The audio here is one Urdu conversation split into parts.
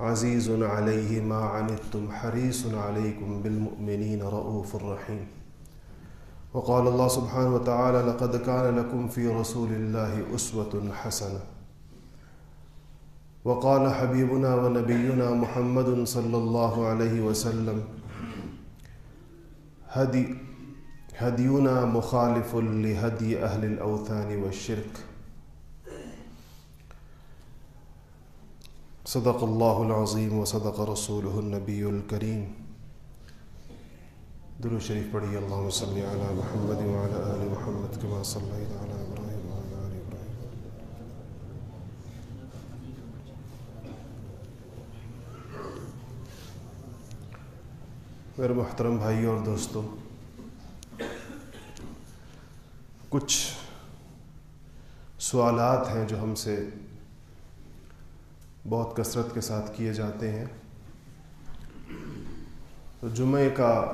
عزيز عليه ما عنتم حريص عليكم بالمؤمنين رؤوف رحيم وقال الله سبحانه وتعالى لقد كان لكم في رسول الله أسوة حسنة وقال حبيبنا ونبينا محمد صلى الله عليه وسلم۔ هدي هدينا مخالف لهدي أهل الأوثان والشرك صدق الله العظيم وصدق رسوله النبي الكريم درو شریف پڑھی اللهم صل على محمد وعلى آل محمد كما صليت على إبراهيم وعلى آل إبراهيم میرے محترم بھائی اور دوستوں کچھ سوالات ہیں جو ہم سے بہت کثرت کے ساتھ کیے جاتے ہیں۔ تو جمعے کا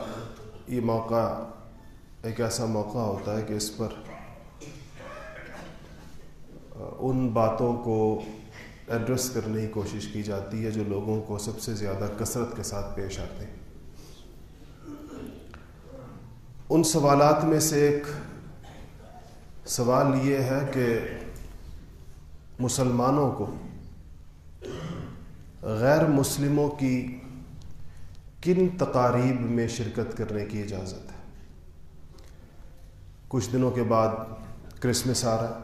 یہ موقع ایک ایسا موقع ہوتا ہے کہ اس پر ان باتوں کو ایڈریس کرنے کی کوشش کی جاتی ہے جو لوگوں کو سب سے زیادہ کثرت کے ساتھ پیش آتے ہیں۔ ان سوالات میں سے ایک سوال یہ ہے کہ مسلمانوں کو غیر مسلموں کی کن تقاریب میں شرکت کرنے کی اجازت ہے؟ کچھ دنوں کے بعد کرسمس آ رہا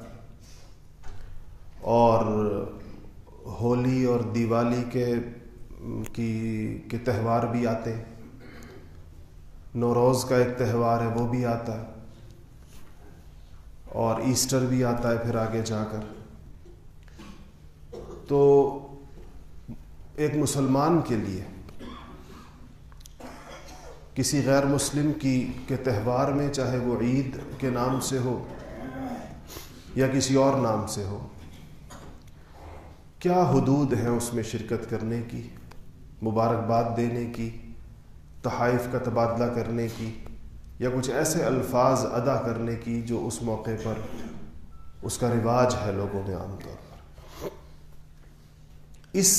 اور ہولی اور دیوالی کے کی کے تہوار بھی آتے ہیں۔ نوروز کا ایک تہوار ہے، وہ بھی آتا ہے۔ اور ایسٹر بھی آتا ہے پھر آگے جا کر۔ تو ایک مسلمان کے لیے کسی غیر مسلم کی کے تہوار میں چاہے وہ عید کے نام سے ہو یا کسی اور نام سے ہو، کیا حدود ہیں اس میں شرکت کرنے کی، مبارکباد دینے کی، تحائف کا تبادلہ کرنے کی، یا کچھ ایسے الفاظ ادا کرنے کی جو اس موقع پر اس کا رواج ہے لوگوں میں عام طور پر؟ اس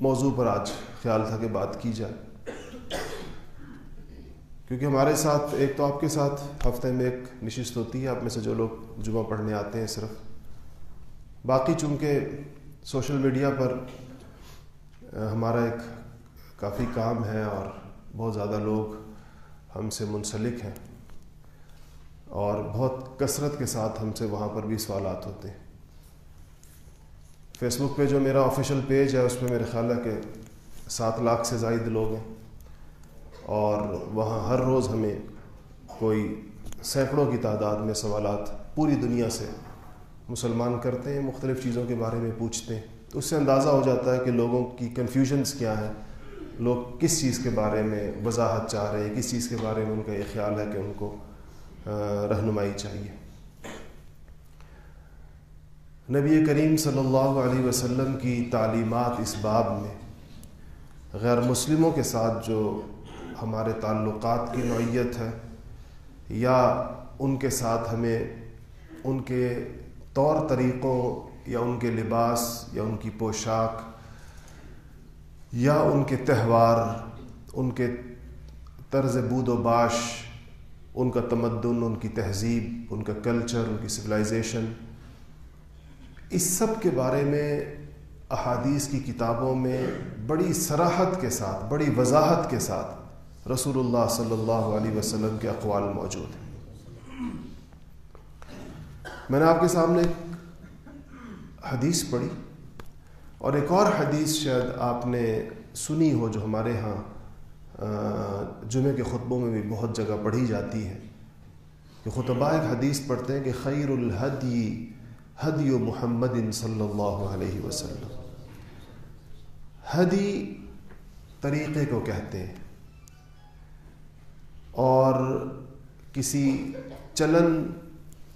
موضوع پر آج خیال تھا کہ بات کی جائے۔ کیونکہ ہمارے ساتھ، ایک تو آپ کے ساتھ ہفتے میں ایک نشست ہوتی ہے، آپ میں سے جو لوگ جمعہ پڑھنے آتے ہیں صرف۔ باقی چونکہ سوشل میڈیا پر ہمارا ایک کافی کام ہے اور بہت زیادہ لوگ ہم سے منسلک ہیں۔ اور بہت کثرت کے ساتھ ہم سے وہاں پر بھی سوالات ہوتے ہیں۔ فیس بک پہ جو میرا آفیشیل پیج ہے، اس پہ میرے خیال ہے کہ سات لاکھ سے زائد لوگ ہیں۔ اور وہاں ہر روز ہمیں کوئی سینکڑوں کی تعداد میں سوالات پوری دنیا سے مسلمان کرتے ہیں، مختلف چیزوں کے بارے میں پوچھتے ہیں۔ تو اس سے اندازہ ہو جاتا ہے کہ لوگوں کی کنفیوژنس کیا ہیں۔ لوگ کس چیز کے بارے میں وضاحت چاہ رہے ہیں؟ کس چیز کے بارے میں ان کا یہ خیال ہے کہ ان کو رہنمائی چاہیے۔ نبی کریم صلی اللہ علیہ وسلم کی تعلیمات اس باب میں غیر مسلموں کے ساتھ جو ہمارے تعلقات کی نوعیت ہے یا ان کے ساتھ ہمیں ان کے طور طریقوں یا ان کے لباس یا ان کی پوشاک یا ان کے تہوار، ان کے طرز بود و باش، ان کا تمدن، ان کی تہذیب، ان کا کلچر، ان کی سویلائزیشن اس سب کے بارے میں احادیث کی کتابوں میں بڑی سراحت کے ساتھ، بڑی وضاحت کے ساتھ رسول اللہ صلی اللہ علیہ وسلم کے اقوال موجود ہیں۔ میں نے آپ کے سامنے حدیث پڑھی اور ایک اور حدیث شاید آپ نے سنی ہو جو ہمارے ہاں جمعے کے خطبوں میں بھی بہت جگہ پڑھی جاتی ہے۔ کہ خطبہ ایک حدیث پڑھتے ہیں کہ خیر الحدی حدی و محمد صلی اللہ علیہ وسلم۔ حدی طریقے کو کہتے ہیں۔ اور کسی چلن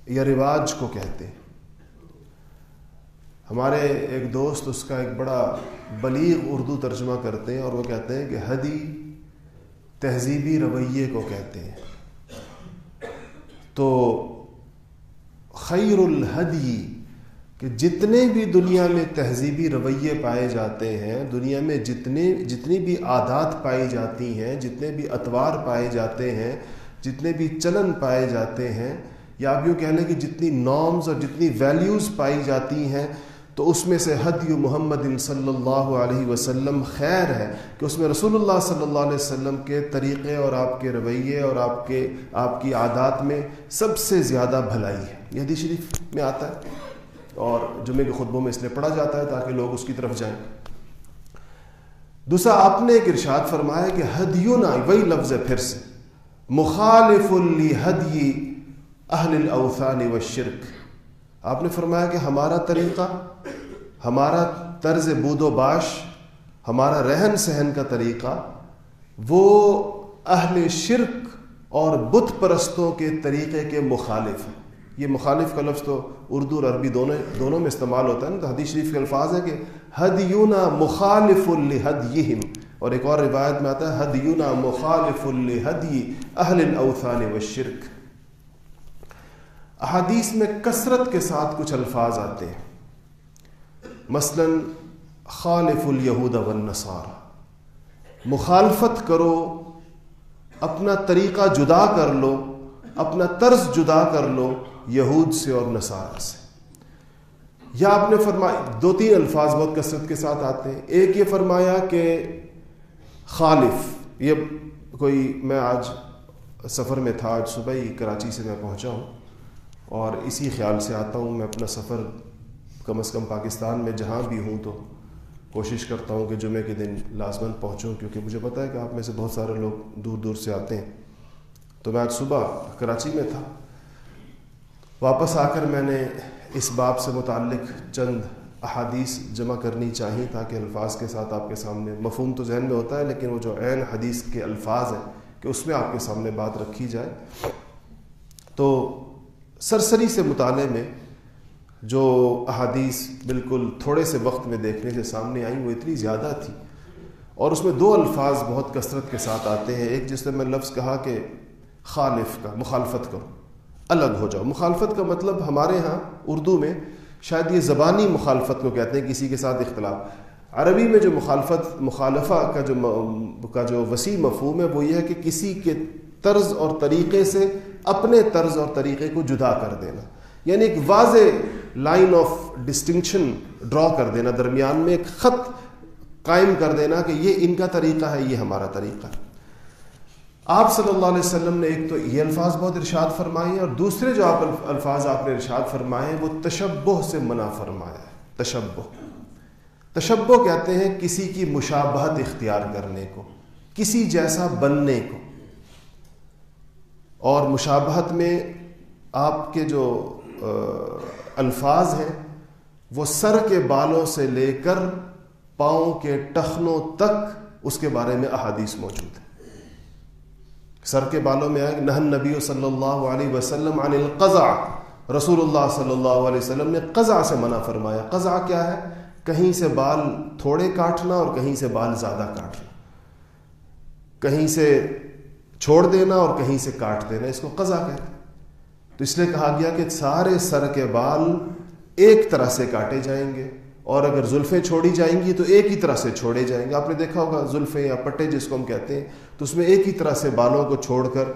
یا رواج کو کہتے ہیں۔ ہمارے ایک دوست اس کا ایک بڑا بلیغ اردو ترجمہ کرتے ہیں اور وہ کہتے ہیں کہ حدی تہذیبی رویے کو کہتے ہیں۔ تو خیر الحدی کہ جتنے بھی دنیا میں تہذیبی رویے پائے جاتے ہیں، دنیا میں جتنے، جتنی بھی عادات پائی جاتی ہیں، جتنے بھی اتوار پائے جاتے ہیں، جتنے بھی چلن پائے جاتے ہیں، یا آپ یوں کہہ لیں کہ جتنی نارمز اور جتنی ویلیوز پائی جاتی ہیں تو اس میں سے حدی محمد صلی اللہ علیہ وسلم خیر ہے کہ اس میں رسول اللہ صلی اللہ علیہ وسلم کے طریقے اور آپ کے رویے اور آپ کے آپ کی عادات میں سب سے زیادہ بھلائی ہے۔ یہ حدیث شریف میں آتا ہے اور جمعے کے خطبوں میں اس لیے پڑھا جاتا ہے تاکہ لوگ اس کی طرف جائیں۔ دوسرا، آپ نے ایک ارشاد فرمایا کہ ہدیونا وہی لفظ ہے پھر سے۔ مخالف الحدی اہل الاوثان والشرک۔ آپ نے فرمایا کہ ہمارا طریقہ، ہمارا طرز بود و باش، ہمارا رہن سہن کا طریقہ، وہ اہل شرک اور بت پرستوں کے طریقے کے مخالف ہے۔ یہ مخالف کا لفظ تو اردو اور عربی دونوں دونوں میں استعمال ہوتا ہے نا، تو حدیث شریف کے الفاظ ہے کہ حد یونا مخالف الحد اور ایک اور روایت میں آتا ہے حد یونا مخالف الحدی اہل الاوثان والشرک۔ احادیث میں کثرت کے ساتھ کچھ الفاظ آتے ہیں۔ مثلا، خالف الیہود والنصار مخالفت کرو، اپنا طریقہ جدا کر لو، اپنا طرز جدا کر لو یہود سے اور نصارہ سے۔ یا آپ نے فرمایا، دو تین الفاظ بہت کثرت کے ساتھ آتے ہیں۔ ایک یہ فرمایا کہ خالف، یہ کوئی، میں آج سفر میں تھا، آج صبح ہی کراچی سے میں پہنچا ہوں۔ اور اسی خیال سے آتا ہوں، میں اپنا سفر کم از کم پاکستان میں جہاں بھی ہوں تو کوشش کرتا ہوں کہ جمعے کے دن لازمن پہنچوں، کیونکہ مجھے پتہ ہے کہ آپ میں سے بہت سارے لوگ دور دور سے آتے ہیں۔ تو میں آج صبح کراچی میں تھا۔ واپس آ کر میں نے اس باب سے متعلق چند احادیث جمع کرنی چاہیے تاکہ الفاظ کے ساتھ آپ کے سامنے، مفہوم تو ذہن میں ہوتا ہے، لیکن وہ جو عین حدیث کے الفاظ ہیں کہ اس میں آپ کے سامنے بات رکھی جائے۔ تو سرسری سے مطالعے میں جو احادیث بالکل تھوڑے سے وقت میں دیکھنے سے سامنے آئیں، وہ اتنی زیادہ تھی۔ اور اس میں دو الفاظ بہت کثرت کے ساتھ آتے ہیں۔ ایک جس نے میں لفظ کہا کہ خالف کا، مخالفت کرو، الگ ہو جاؤ۔ مخالفت کا مطلب ہمارے ہاں اردو میں شاید یہ زبانی مخالفت کو کہتے ہیں، کسی کے ساتھ اختلاف۔ عربی میں جو مخالفت، مخالفہ کا جو کا جو وسیع مفہوم ہے، وہ یہ ہے کہ کسی کے طرز اور طریقے سے اپنے طرز اور طریقے کو جدا کر دینا۔ یعنی ایک واضح لائن آف ڈسٹنکشن ڈرا کر دینا۔ درمیان میں ایک خط قائم کر دینا کہ یہ ان کا طریقہ ہے، یہ ہمارا طریقہ۔ ہے آپ صلی اللہ علیہ وسلم نے ایک تو یہ الفاظ بہت ارشاد فرمائے اور دوسرے جو آپ الفاظ آپ نے ارشاد فرمائے وہ تشبہ سے منع فرمایا ہے۔ تشبہ۔ تشبہ کہتے ہیں کسی کی مشابہت اختیار کرنے کو، کسی جیسا بننے کو۔ اور مشابہت میں آپ کے جو الفاظ ہیں، وہ سر کے بالوں سے لے کر پاؤں کے ٹخنوں تک اس کے بارے میں احادیث موجود ہے سر کے بالوں میں آئے، نہن نبی صلی اللہ علیہ وسلم عن القضا رسول اللہ صلی اللہ علیہ وسلم نے قضا سے منع فرمایا۔ قضا کیا ہے؟ کہیں سے بال تھوڑے کاٹنا اور کہیں سے بال زیادہ کاٹنا۔ کہیں سے چھوڑ دینا اور کہیں سے کاٹ دینا، اس کو قضا کہتے ہیں۔ تو اس لیے کہا گیا کہ سارے سر کے بال ایک طرح سے کاٹے جائیں گے اور اگر زلفیں چھوڑی جائیں گی تو ایک ہی طرح سے چھوڑے جائیں گے۔ آپ نے دیکھا ہوگا زلفیں یا پٹے جس کو ہم کہتے ہیں، تو اس میں ایک ہی طرح سے بالوں کو چھوڑ کر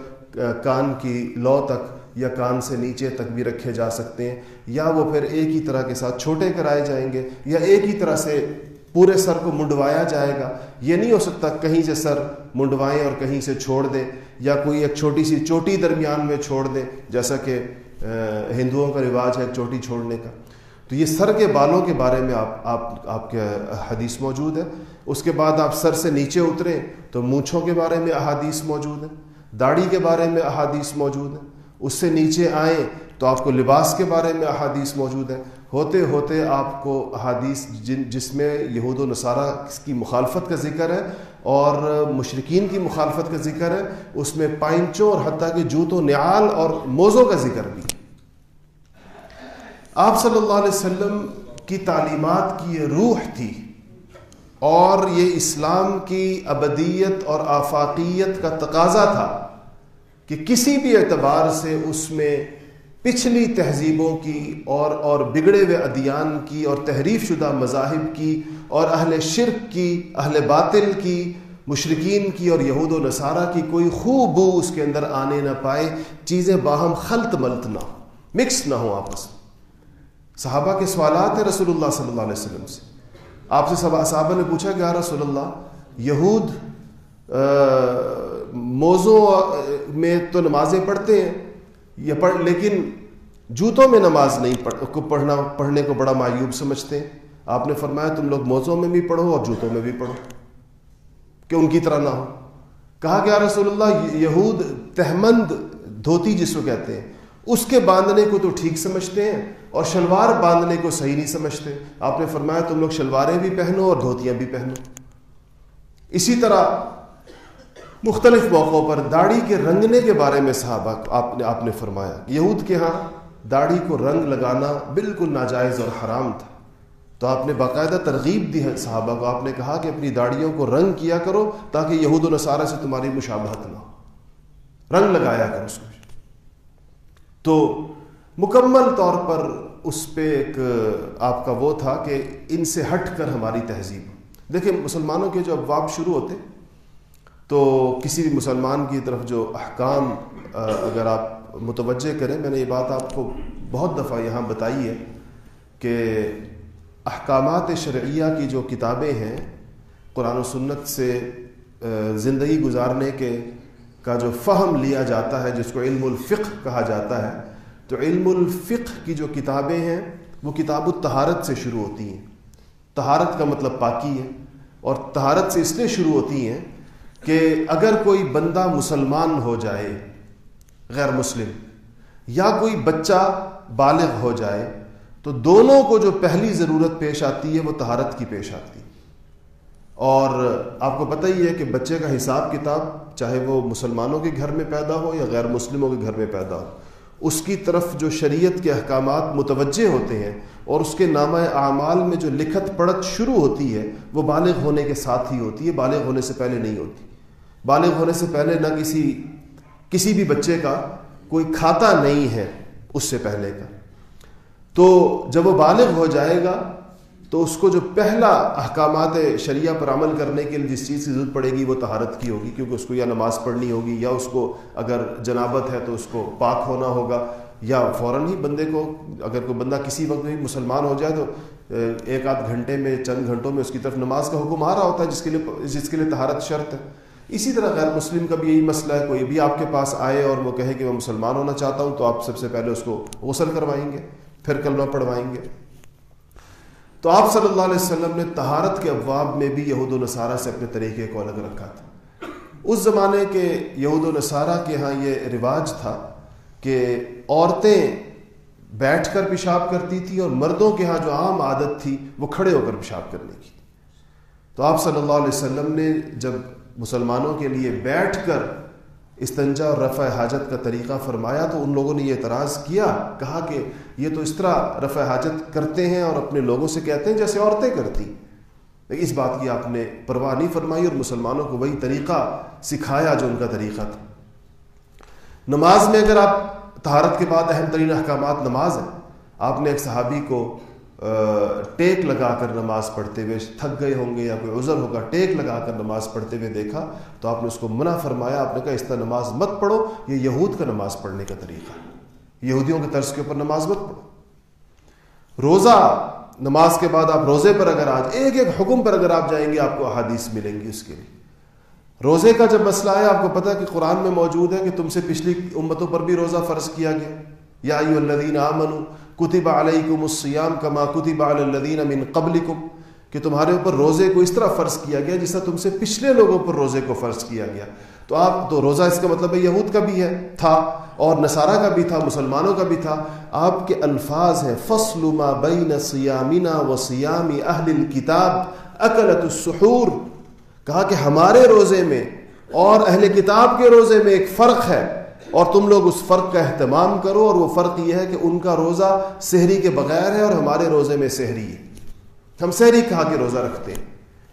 کان کی لو تک یا کان سے نیچے تک بھی رکھے جا سکتے ہیں، یا وہ پھر ایک ہی طرح کے ساتھ چھوٹے کرائے جائیں گے، یا ایک ہی طرح سے پورے سر کو منڈوایا جائے گا۔ یہ نہیں ہو سکتا کہیں سے سر منڈوائیں اور کہیں سے چھوڑ دیں یا کوئی ایک چھوٹی سی چوٹی درمیان میں چھوڑ دیں، جیسا کہ ہندوؤں کا رواج ہے چوٹی چھوڑنے کا۔ تو یہ سر کے بالوں کے بارے میں آپ آپ آپ کے حدیث موجود ہے۔ اس کے بعد آپ سر سے نیچے اتریں تو مونچھوں کے بارے میں احادیث موجود ہیں۔ داڑھی کے بارے میں احادیث موجود ہیں۔ اس سے نیچے آئیں تو آپ کو لباس کے بارے میں احادیث موجود ہیں۔ ہوتے ہوتے آپ کو حادیث جن جس میں یہود و نصارہ کی مخالفت کا ذکر ہے اور مشرقین کی مخالفت کا ذکر ہے، اس میں پائنچوں اور حتیٰ کہ جوت و نیال اور موزوں کا ذکر بھی۔ آپ صلی اللہ علیہ وسلم کی تعلیمات کی یہ روح تھی اور یہ اسلام کی ابدیت اور آفاقیت کا تقاضا تھا کہ کسی بھی اعتبار سے اس میں پچھلی تہذیبوں کی اور اور بگڑے ہوئے ادیان کی اور تحریف شدہ مذاہب کی اور اہل شرک کی، اہل باطل کی مشرقین کی اور یہود و نصارہ کی کوئی خوب بو اس کے اندر آنے نہ پائے، چیزیں باہم خلط ملت نہ ہو مکس نہ ہو آپس میں۔ صحابہ کے سوالات ہیں رسول اللہ صلی اللہ علیہ وسلم سے۔ آپ سے صحابہ نے پوچھا کہ رسول اللہ یہود موزوں میں تو نمازیں پڑھتے ہیں یا پڑھ لیکن جوتوں میں نماز نہیں پڑھ پڑھنا پڑھنے کو بڑا معیوب سمجھتے ہیں۔ آپ نے فرمایا تم لوگ موزوں میں بھی پڑھو اور جوتوں میں بھی پڑھو، کہ ان کی طرح نہ ہو۔ کہا کہ رسول اللہ، یہود تہمند دھوتی جس کو کہتے ہیں۔ اس کے باندھنے کو تو ٹھیک سمجھتے ہیں اور شلوار باندھنے کو صحیح نہیں سمجھتے۔ آپ نے فرمایا تم لوگ شلواریں بھی پہنو اور دھوتیاں بھی پہنو۔ اسی طرح مختلف موقعوں پر داڑھی کے رنگنے کے بارے میں صحابہ آپ نے آپ نے فرمایا یہود کے ہاں داڑھی کو رنگ لگانا بالکل ناجائز اور حرام تھا۔ تو آپ نے باقاعدہ ترغیب دی ہے صحابہ کو۔ آپ نے کہا کہ اپنی داڑھیوں کو رنگ کیا کرو تاکہ یہود و نصارہ سے تمہاری مشابہت نہ ہو۔ رنگ لگایا کرو اس کو۔ تو مکمل طور پر اس پہ ایک، آپ کا وہ تھا کہ ان سے ہٹ کر ہماری تہذیب۔ دیکھیں مسلمانوں کے جو ابواب شروع ہوتے تو کسی بھی مسلمان کی طرف جو احکام اگر آپ متوجہ کریں، میں نے یہ بات آپ کو بہت دفعہ یہاں بتائی ہے کہ احکامات شرعیہ کی جو کتابیں ہیں، قرآن و سنت سے زندگی گزارنے کے کا جو فہم لیا جاتا ہے، جس کو علم الفقہ کہا جاتا ہے، تو علم الفقہ کی جو کتابیں ہیں، وہ کتاب الطہارت سے شروع ہوتی ہیں۔ تہارت کا مطلب پاکی ہے، اور تہارت سے اس لیے شروع ہوتی ہیں کہ اگر کوئی بندہ مسلمان ہو جائے، غیر مسلم، یا کوئی بچہ بالغ ہو جائے، تو دونوں کو جو پہلی ضرورت پیش آتی ہے وہ تہارت کی پیش آتی۔ اور آپ کو پتہ ہی ہے کہ بچے کا حساب کتاب، چاہے وہ مسلمانوں کے گھر میں پیدا ہو یا غیر مسلموں کے گھر میں پیدا ہو، اس کی طرف جو شریعت کے احکامات متوجہ ہوتے ہیں اور اس کے نامہ اعمال میں جو لکھت پڑھت شروع ہوتی ہے، وہ بالغ ہونے کے ساتھ ہی ہوتی ہے، بالغ ہونے سے پہلے نہیں ہوتی۔ بالغ ہونے سے پہلے نہ کسی کسی بھی بچے کا کوئی کھاتا نہیں ہے اس سے پہلے کا۔ تو جب وہ بالغ ہو جائے گا، تو اس کو جو پہلا احکامات شریعہ پر عمل کرنے کے لیے جس چیز کی ضرورت پڑے گی، وہ تہارت کی ہوگی، کیونکہ اس کو یا نماز پڑھنی ہوگی، یا اس کو اگر جنابت ہے تو اس کو پاک ہونا ہوگا، یا فوراً ہی بندے کو اگر کوئی بندہ کسی وقت بھی مسلمان ہو جائے تو ایک آدھ گھنٹے میں، چند گھنٹوں میں اس کی طرف نماز کا حکم آ رہا ہوتا ہے، جس کے لیے جس کے لیے تہارت شرط ہے۔ اسی طرح غیر مسلم کا بھی یہی مسئلہ ہے، کوئی بھی آپ کے پاس آئے اور وہ کہے کہ میں مسلمان ہونا چاہتا ہوں، تو آپ سب سے پہلے اس کو غسل کروائیں گے، پھر کلمہ پڑھوائیں گے۔ تو آپ صلی اللہ علیہ وسلم نے تہارت کے ابواب میں بھی یہود و نصارہ سے اپنے طریقے کو الگ رکھا تھا۔ اس زمانے کے یہود و نصارہ کے ہاں یہ رواج تھا کہ عورتیں بیٹھ کر پیشاب کرتی تھی اور مردوں کے ہاں جو عام عادت تھی وہ کھڑے ہو کر پیشاب کرنے کی۔ تو آپ صلی اللہ علیہ وسلم نے جب مسلمانوں کے لیے بیٹھ کر استنجا اور رفع حاجت کا طریقہ فرمایا تو ان لوگوں نے یہ اعتراض کیا، کہا کہ یہ تو اس طرح رفع حاجت کرتے ہیں اور اپنے لوگوں سے کہتے ہیں جیسے عورتیں کرتی۔ اس بات کی آپ نے پرواہ نہیں فرمائی اور مسلمانوں کو وہی طریقہ سکھایا جو ان کا طریقہ تھا۔ نماز میں اگر آپ تہارت کے بعد اہم ترین احکامات نماز ہے آپ نے ایک صحابی کو ٹیک لگا کر نماز پڑھتے ہوئے تھک گئے ہوں گے یا کوئی عذر ہوگا، ٹیک لگا کر نماز پڑھتے ہوئے دیکھا تو آپ نے اس کو منع فرمایا، آپ نے کہا اس طرح نماز مت پڑھو، یہ یہود کا نماز پڑھنے کا طریقہ ہے۔ یہودیوں کے طرز کے اوپر نماز مت پڑھو۔ روزہ، نماز کے بعد آپ روزے پر اگر آج ایک ایک حکم پر اگر آپ جائیں گے، آپ کو احادیث ملیں گی اس کے لیے۔ روزے کا جب مسئلہ ہے آپ کو پتا کہ قرآن میں موجود ہے کہ تم سے پچھلی امتوں پر بھی روزہ فرض کیا گیا۔ یا الذین آمنوا کتب علیکم السیام کما کتب علی الذین من قبلکم، کہ تمہارے اوپر روزے کو اس طرح فرض کیا گیا جس طرح تم سے پچھلے لوگوں پر روزے کو فرض کیا گیا۔ تو آپ تو روزہ اس کا مطلب ہے یہود کا بھی ہے، تھا، اور نصارہ کا بھی تھا، مسلمانوں کا بھی تھا۔ آپ کے الفاظ ہیں، فصل ما بین سیامنا و سیام اہل الکتاب اکلت السحور۔ کہا کہ ہمارے روزے میں اور اہل کتاب کے روزے میں ایک فرق ہے۔ اور تم لوگ اس فرق کا اہتمام کرو اور وہ فرق یہ ہے کہ ان کا روزہ سحری کے بغیر ہے اور ہمارے روزے میں سحری ہے۔ ہم سحری کہا کہ روزہ رکھتے ہیں؟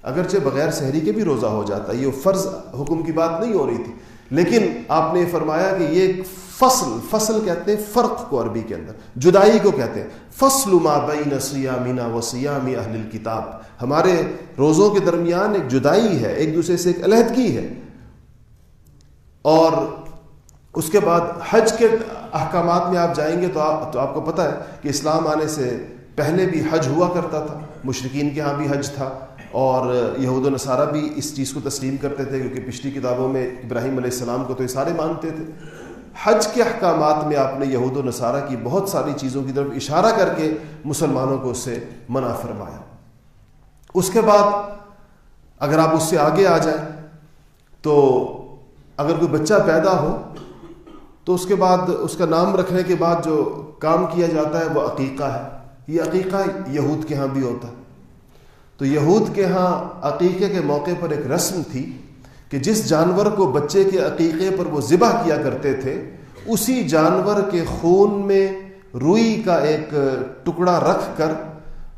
اگرچہ بغیر سحری کے بھی روزہ ہو جاتا ہے، یہ فرض حکم کی بات نہیں ہو رہی تھی۔ لیکن آپ نے فرمایا کہ یہ فصل فصل کہتے ہیں فرق کو عربی کے اندر، جدائی کو کہتے ہیں۔ فصل ما بین سیامنا و سیام اہل الکتاب۔ ہمارے روزوں کے درمیان ایک جدائی ہے، ایک دوسرے سے ایک علیحدگی ہے۔ اور اس کے بعد حج کے احکامات میں آپ جائیں گے تو آپ تو آپ کو پتہ ہے کہ اسلام آنے سے پہلے بھی حج ہوا کرتا تھا۔ مشرقین کے ہاں بھی حج تھا اور یہود و نصارہ بھی اس چیز کو تسلیم کرتے تھے کیونکہ پچھلی کتابوں میں ابراہیم علیہ السلام کو تو یہ سارے مانتے تھے۔ حج کے احکامات میں آپ نے یہود و نصارہ کی بہت ساری چیزوں کی طرف اشارہ کر کے مسلمانوں کو اس سے منع فرمایا۔ اس کے بعد اگر آپ اس سے آگے آ جائیں تو اگر کوئی بچہ پیدا ہو تو اس کے بعد اس کا نام رکھنے کے بعد جو کام کیا جاتا ہے وہ عقیقہ ہے۔ یہ عقیقہ یہود کے ہاں بھی ہوتا ہے۔ تو یہود کے ہاں عقیقے کے موقع پر ایک رسم تھی کہ جس جانور کو بچے کے عقیقے پر وہ ذبح کیا کرتے تھے، اسی جانور کے خون میں روئی کا ایک ٹکڑا رکھ کر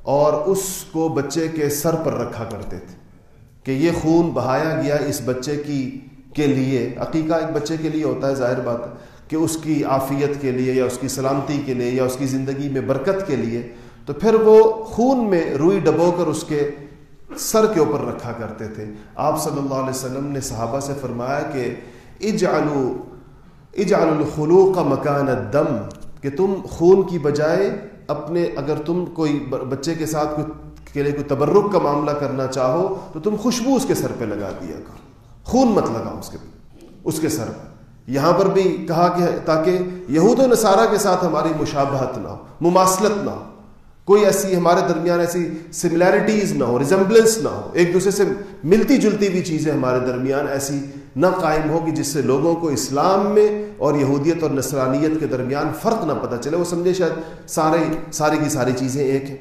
اور اس کو بچے کے سر پر رکھا کرتے تھے کہ یہ خون بہایا گیا اس بچے کی کے لیے۔ عقیقہ ایک بچے کے لیے ہوتا ہے، ظاہر بات ہے۔ کہ اس کی عافیت کے لیے یا اس کی سلامتی کے لیے یا اس کی زندگی میں برکت کے لیے، تو پھر وہ خون میں روئی ڈبو کر اس کے سر کے اوپر رکھا کرتے تھے۔ آپ صلی اللہ علیہ وسلم نے صحابہ سے فرمایا کہ اجعلو اجعل الخلو کا مکان دم کہ تم خون کی بجائے اپنے اگر تم کوئی بچے کے ساتھ کوئی کے لیے کوئی تبرک کا معاملہ کرنا چاہو، تو تم خوشبو اس کے سر پہ لگا دیا کرو۔ خون مت لگاؤ اس کے اس کے سر پہ۔ یہاں پر بھی کہا کہ تاکہ یہود و نصارہ کے ساتھ ہماری مشابہت نہ ہو، مماثلت نہ ہو۔ کوئی ایسی ہمارے درمیان ایسی سملیرٹیز نہ ہو ریزمبلنس نہ ہو۔ ایک دوسرے سے ملتی جلتی ہوئی چیزیں ہمارے درمیان ایسی نہ قائم ہو کہ جس سے لوگوں کو اسلام میں اور یہودیت اور نصرانیت کے درمیان فرق نہ پتہ چلے۔ وہ سمجھے شاید سارے، ساری کی ساری چیزیں ایک ہیں۔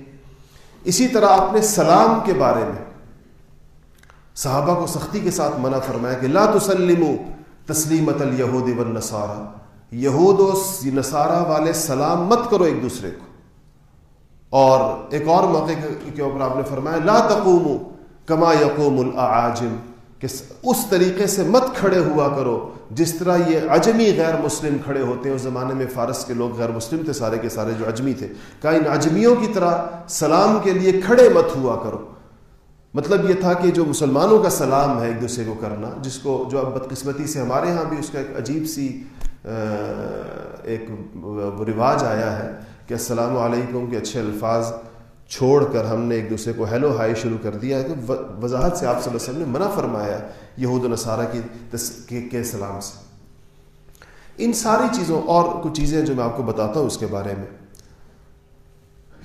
اسی طرح آپ نے سلام کے بارے میں صحابہ کو سختی کے ساتھ منع فرمایا کہ لا تسلموا تسلیمت الیہود والنصارہ۔ یہود و نصارہ والے سلام مت کرو ایک دوسرے کو۔ اور ایک اور موقع کے اوپر آپ نے فرمایا، لا تقوم کما یقوم الاعاجم، کہ اس طریقے سے مت کھڑے ہوا کرو جس طرح یہ اجمی غیر مسلم کھڑے ہوتے ہیں۔ اس زمانے میں فارس کے لوگ غیر مسلم تھے، سارے کے سارے جو اجمی تھے۔ کہا ان اجمیوں کی طرح سلام کے لیے کھڑے مت ہوا کرو۔ مطلب یہ تھا کہ جو مسلمانوں کا سلام ہے ایک دوسرے کو کرنا، جس کو جو اب بدقسمتی سے ہمارے ہاں بھی اس کا ایک عجیب سی ایک رواج آیا ہے کہ السلام علیکم کے اچھے الفاظ چھوڑ کر ہم نے ایک دوسرے کو ہیلو ہائی شروع کر دیا ہے۔ تو وضاحت سے آپ صلی اللہ علیہ وسلم نے منع فرمایا یہود و نصارہ کی کے سلام سے۔ ان ساری چیزوں اور کچھ چیزیں جو میں آپ کو بتاتا ہوں اس کے بارے میں۔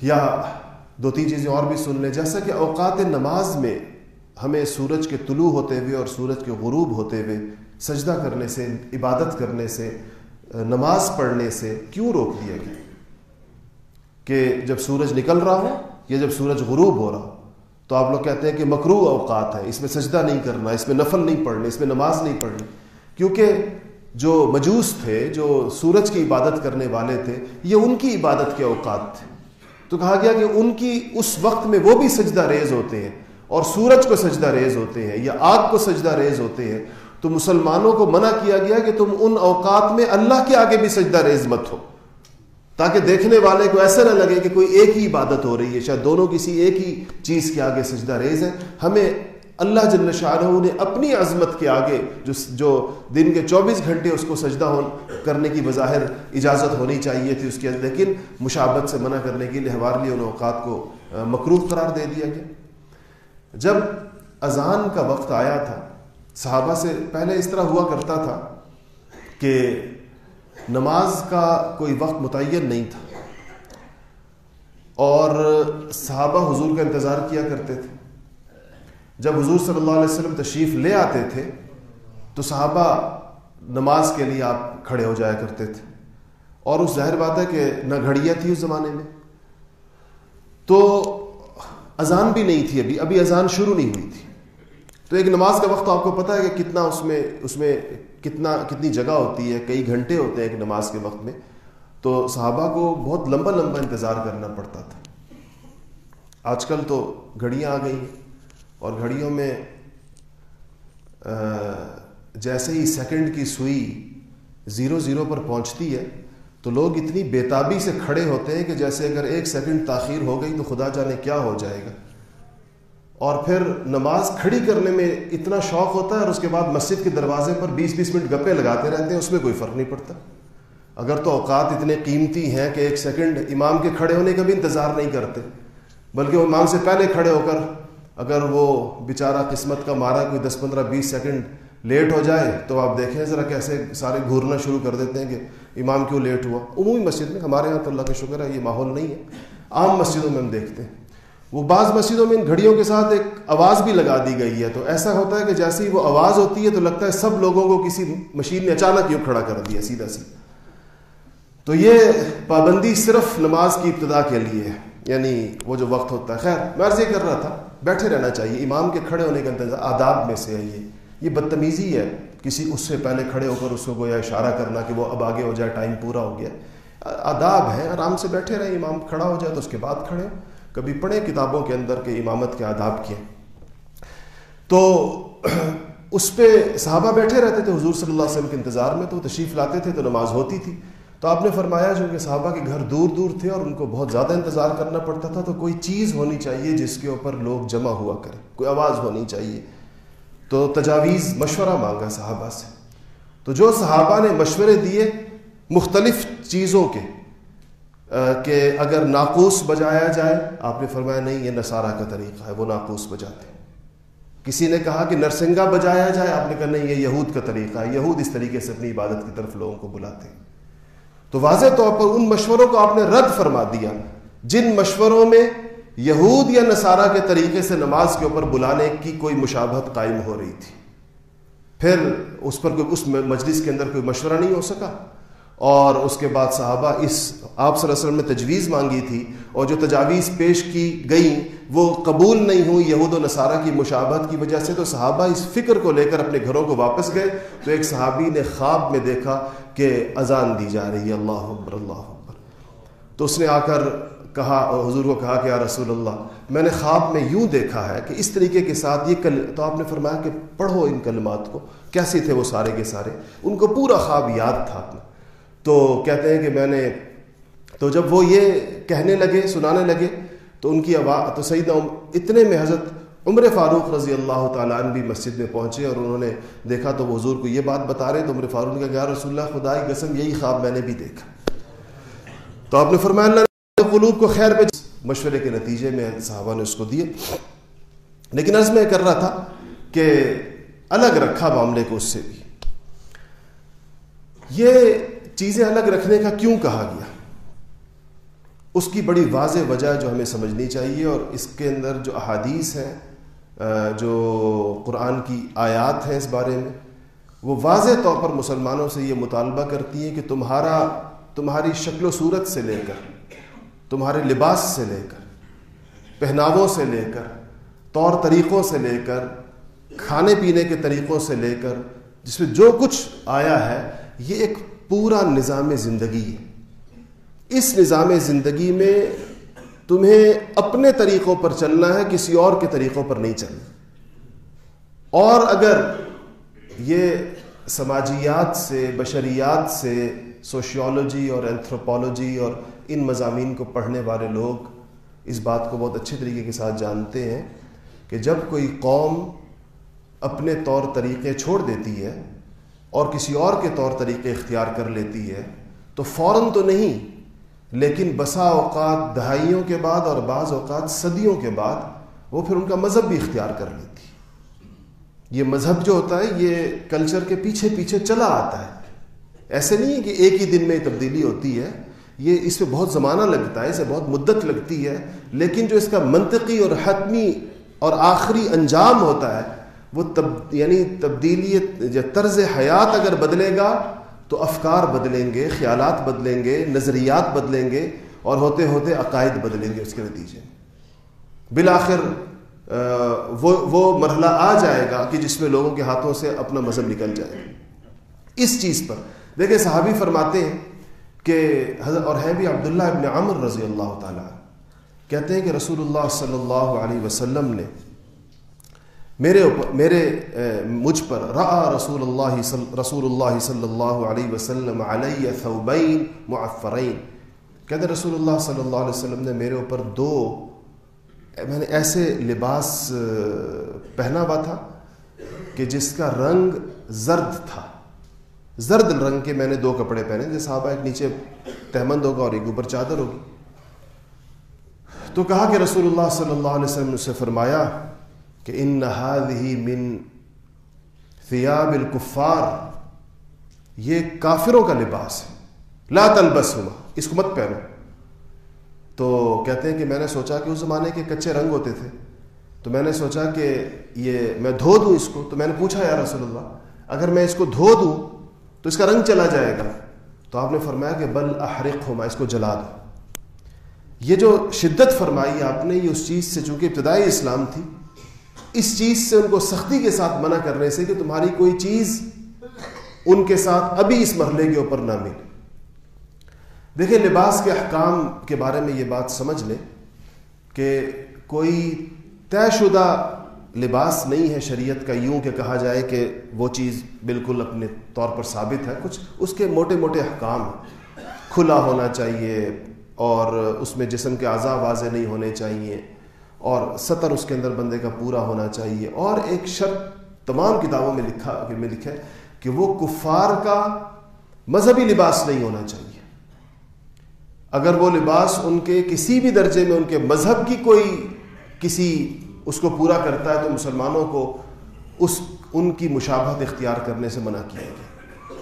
یا دو تین چیزیں اور بھی سن لیں۔ جیسا کہ اوقات نماز میں ہمیں سورج کے طلوع ہوتے ہوئے اور سورج کے غروب ہوتے ہوئے سجدہ کرنے سے، عبادت کرنے سے، نماز پڑھنے سے کیوں روک دیا گیا؟ کہ جب سورج نکل رہا ہو یا جب سورج غروب ہو رہا ہو۔ تو آپ لوگ کہتے ہیں کہ مکرو اوقات ہے، اس میں سجدہ نہیں کرنا، اس میں نفل نہیں پڑھنی، اس میں نماز نہیں پڑھنی۔ کیونکہ جو مجوس تھے، جو سورج کی عبادت کرنے والے تھے، یہ ان کی عبادت کے اوقات تھے۔ تو کہا گیا کہ ان کی اس وقت میں وہ بھی سجدہ ریز ہوتے ہیں اور سورج کو سجدہ ریز ہوتے ہیں یا آگ کو سجدہ ریز ہوتے ہیں، تو مسلمانوں کو منع کیا گیا کہ تم ان اوقات میں اللہ کے آگے بھی سجدہ ریز مت ہو۔ تاکہ دیکھنے والے کو ایسا نہ لگے کہ کوئی ایک ہی عبادت ہو رہی ہے، شاید دونوں کسی ایک ہی چیز کے آگے سجدہ ریز ہے۔ ہمیں اللہ جل شاہ نے اپنی عظمت کے آگے جو جو دن کے چوبیس گھنٹے اس کو سجدہ ہو کرنے کی بظاہر اجازت ہونی چاہیے تھی اس کے لیکن مشابت سے منع کرنے کے لیے ہمارے لیے ان اوقات کو مقروف قرار دے دیا گیا۔ جب اذان کا وقت آیا تھا، صحابہ سے پہلے اس طرح ہوا کرتا تھا کہ نماز کا کوئی وقت متعین نہیں تھا۔ اور صحابہ حضور کا انتظار کیا کرتے تھے۔ جب حضور صلی اللہ علیہ وسلم تشریف لے آتے تھے، تو صحابہ نماز کے لیے آپ کھڑے ہو جایا کرتے تھے۔ اور اس ظاہر بات ہے کہ نہ گھڑیاں تھی اس زمانے میں۔ تو اذان بھی نہیں تھی ابھی ابھی اذان شروع نہیں ہوئی تھی۔ تو ایک نماز کا وقت آپ کو پتا ہے کہ کتنا اس میں اس میں کتنا، کتنی جگہ ہوتی ہے، کئی گھنٹے ہوتے ہیں ایک نماز کے وقت میں۔ تو صحابہ کو بہت لمبا لمبا انتظار کرنا پڑتا تھا۔ آج کل تو گھڑیاں آ گئی ہیں۔ اور گھڑیوں میں جیسے ہی سیکنڈ کی سوئی زیرو زیرو پر پہنچتی ہے، تو لوگ اتنی بےتابی سے کھڑے ہوتے ہیں کہ جیسے اگر ایک سیکنڈ تاخیر ہو گئی تو خدا جانے کیا ہو جائے گا۔ اور پھر نماز کھڑی کرنے میں اتنا شوق ہوتا ہے اور اس کے بعد مسجد کے دروازے پر بیس بیس منٹ گپے لگاتے رہتے ہیں، اس میں کوئی فرق نہیں پڑتا۔ اگر تو اوقات اتنے قیمتی ہیں کہ ایک سیکنڈ امام کے کھڑے ہونے کا بھی انتظار نہیں کرتے، بلکہ وہ امام سے پہلے کھڑے ہو کر اگر وہ بیچارہ قسمت کا مارا کوئی دس پندرہ بیس سیکنڈ لیٹ ہو جائے تو آپ دیکھیں ذرا کیسے سارے گھورنا شروع کر دیتے ہیں کہ امام کیوں لیٹ ہوا۔ عمومی مسجد میں ہمارے یہاں تو اللہ کا شکر ہے، یہ ماحول نہیں ہے۔ عام مسجدوں میں ہم دیکھتے ہیں۔ وہ بعض مسجدوں میں ان گھڑیوں کے ساتھ ایک آواز بھی لگا دی گئی ہے۔ تو ایسا ہوتا ہے کہ جیسے ہی وہ آواز ہوتی ہے تو لگتا ہے سب لوگوں کو کسی مشین نے اچانک یوں کھڑا کر دیا، سیدھا سیدھا۔ تو یہ پابندی صرف نماز کی ابتدا کے لیے ہے۔ یعنی وہ جو وقت ہوتا ہے۔ خیر، میں عرض یہ کر رہا تھا بیٹھے رہنا چاہیے۔ امام کے کھڑے ہونے کا انتظار آداب میں سے ہے یہ۔ یہ بدتمیزی ہے۔ کسی اس سے پہلے کھڑے ہو کر اس کو گویا اشارہ کرنا کہ وہ اب آگے ہو جائے، ٹائم پورا ہو گیا۔ آداب ہے، آرام سے بیٹھے رہے۔ امام کھڑا ہو جائے تو اس کے بعد کھڑے۔ کبھی پڑھیں کتابوں کے اندر کے امامت کے آداب کیے تو اس پہ صحابہ بیٹھے رہتے تھے۔ حضور صلی اللہ علیہ وسلم کے انتظار میں تو تشریف لاتے تھے تو نماز ہوتی تھی۔ تو آپ نے فرمایا جو کہ صحابہ کے گھر دور دور تھے اور ان کو بہت زیادہ انتظار کرنا پڑتا تھا، تو کوئی چیز ہونی چاہیے جس کے اوپر لوگ جمع ہوا کریں، کوئی آواز ہونی چاہیے۔ تو تجاویز مشورہ مانگا صحابہ سے۔ تو جو صحابہ نے مشورے دیے مختلف چیزوں کے کہ اگر ناقوس بجایا جائے، آپ نے فرمایا نہیں، یہ نصارہ کا طریقہ ہے، وہ ناقوس بجاتے ہیں۔ کسی نے کہا کہ نرسنگا بجایا جائے، آپ نے کہا نہیں، یہ یہود کا طریقہ ہے، یہود اس طریقے سے اپنی عبادت کی طرف لوگوں کو بلاتے ہیں۔ تو واضح طور پر ان مشوروں کو آپ نے رد فرما دیا، جن مشوروں میں یہود یا نصارہ کے طریقے سے نماز کے اوپر بلانے کی کوئی مشابہت قائم ہو رہی تھی۔ پھر اس پر کوئی اس مجلس کے اندر کوئی مشورہ نہیں ہو سکا؟ اور اس کے بعد صحابہ اس آپ صلی اللہ علیہ وسلم نے تجویز مانگی تھی اور جو تجاویز پیش کی گئیں، وہ قبول نہیں ہوئی یہود و نصارہ کی مشابہت کی وجہ سے، تو صحابہ اس فکر کو لے کر اپنے گھروں کو واپس گئے۔ تو ایک صحابی نے خواب میں دیکھا کہ اذان دی جا رہی ہے۔ اللہ اکبر اللہ اکبر۔ تو اس نے آ کر کہا حضور کو کہا کہ یا رسول اللہ، میں نے خواب میں یوں دیکھا ہے کہ اس طریقے کے ساتھ یہ کل تو آپ نے فرمایا کہ پڑھو ان کلمات کو۔ کیسے تھے وہ سارے کے سارے؟ ان کو پورا خواب یاد تھا۔ اپنا تو کہتے ہیں کہ میں نے تو جب وہ یہ کہنے لگے، سنانے لگے، تو ان کی آواز تو سیدہ اتنے میں حضرت عمر فاروق رضی اللہ تعالیٰ عنہ بھی مسجد میں پہنچے اور انہوں نے دیکھا تو وہ حضور کو یہ بات بتا رہے تو عمر فاروق نے کہا رسول اللہ خدا کی قسم، یہی خواب میں نے بھی دیکھا۔ تو آپ نے فرمایا، اللہ قلوب کو خیر پہ مشورے کے نتیجے میں صحابہ نے اس کو دیے۔ لیکن عرض میں کر رہا تھا کہ الگ رکھا معاملے کو اس سے بھی۔ یہ چیزیں الگ رکھنے کا کیوں کہا گیا؟ اس کی بڑی واضح وجہ جو ہمیں سمجھنی چاہیے اور اس کے اندر جو احادیث ہیں جو قرآن کی آیات ہیں اس بارے میں، وہ واضح طور پر مسلمانوں سے یہ مطالبہ کرتی ہیں کہ تمہارا، تمہاری شکل و صورت سے لے کر، تمہارے لباس سے لے کر، پہناووں سے لے کر، طور طریقوں سے لے کر، کھانے پینے کے طریقوں سے لے کر، جس میں جو کچھ آیا ہے، یہ ایک پورا نظام زندگی ہے۔ اس نظام زندگی میں تمہیں اپنے طریقوں پر چلنا ہے، کسی اور کے طریقوں پر نہیں چلنا۔ اور اگر یہ سماجیات سے، بشریات سے، سوشیولوجی اور اینتھروپولوجی اور ان مضامین کو پڑھنے والے لوگ اس بات کو بہت اچھے طریقے کے ساتھ جانتے ہیں کہ جب کوئی قوم اپنے طور طریقے چھوڑ دیتی ہے اور کسی اور کے طور طریقے اختیار کر لیتی ہے، تو فوراً تو نہیں، لیکن بسا اوقات دہائیوں کے بعد اور بعض اوقات صدیوں کے بعد وہ پھر ان کا مذہب بھی اختیار کر لیتی۔ یہ مذہب جو ہوتا ہے، یہ کلچر کے پیچھے پیچھے چلا آتا ہے۔ ایسے نہیں ہے کہ ایک ہی دن میں تبدیلی ہوتی ہے، یہ اس پہ بہت زمانہ لگتا ہے، اسے بہت مدت لگتی ہے، لیکن جو اس کا منطقی اور حتمی اور آخری انجام ہوتا ہے وہ تب یعنی تبدیلی طرز حیات اگر بدلے گا تو افکار بدلیں گے، خیالات بدلیں گے، نظریات بدلیں گے اور ہوتے ہوتے عقائد بدلیں گے اس کے نتیجے۔ بالآخر وہ وہ مرحلہ آ جائے گا کہ جس میں لوگوں کے ہاتھوں سے اپنا مذہب نکل جائے۔ گا اس چیز پر۔ دیکھیں، صحابی فرماتے ہیں کہ حضرت، اور ہے بھی عبداللہ ابن عمر رضی اللہ تعالیٰ کہتے ہیں کہ رسول اللہ صلی اللہ علیہ وسلم نے میرے اوپر میرے مجھ پر را رسول اللہ رسول اللہ صلی اللہ علیہ وسلم علیہ ثوبین معفرین کہتے رسول اللہ صلی اللہ علیہ وسلم نے میرے اوپر دو، میں نے ایسے لباس پہنا ہوا تھا کہ جس کا رنگ زرد تھا۔ زرد رنگ کے میں نے دو کپڑے پہنے، جیسے صحابہ ایک نیچے تہمند ہوگا اور ایک اوپر چادر ہوگی۔ تو کہا کہ رسول اللہ صلی اللہ علیہ وسلم نے فرمایا کہ ان ہی من فیاب الکفار، یہ کافروں کا لباس ہے۔ لا تلبس ہوا اس کو مت پہنو۔ تو کہتے ہیں کہ میں نے سوچا کہ اس زمانے کے کچے رنگ ہوتے تھے۔ تو میں نے سوچا کہ یہ میں دھو دوں اس کو۔ تو میں نے پوچھا، یا رسول اللہ، اگر میں اس کو دھو دوں تو اس کا رنگ چلا جائے گا۔ تو آپ نے فرمایا کہ بل احرق ہو میں اس کو جلا دوں یہ جو شدت فرمائی آپ نے، یہ اس چیز سے، چونکہ ابتدائی اسلام تھی اس چیز سے ان کو سختی کے ساتھ منع کرنے سے کہ تمہاری کوئی چیز ان کے ساتھ ابھی اس مرحلے کے اوپر نہ ملے۔ دیکھیں، لباس کے احکام کے بارے میں یہ بات سمجھ لیں کہ کوئی طے شدہ لباس نہیں ہے شریعت کا، یوں کہ کہا جائے کہ وہ چیز بالکل اپنے طور پر ثابت ہے، کچھ اس کے موٹے موٹے احکام ہیں۔ کھلا ہونا چاہیے اور اس میں جسم کے اعضاء واضح نہیں ہونے چاہیے۔ اور سطر اس کے اندر بندے کا پورا ہونا چاہیے۔ اور ایک شرط تمام کتابوں میں لکھا میں لکھا ہے کہ وہ کفار کا مذہبی لباس نہیں ہونا چاہیے۔ اگر وہ لباس ان کے کسی بھی درجے میں ان کے مذہب کی کوئی کسی اس کو پورا کرتا ہے تو مسلمانوں کو اس، ان کی مشابہت اختیار کرنے سے منع کیا گیا۔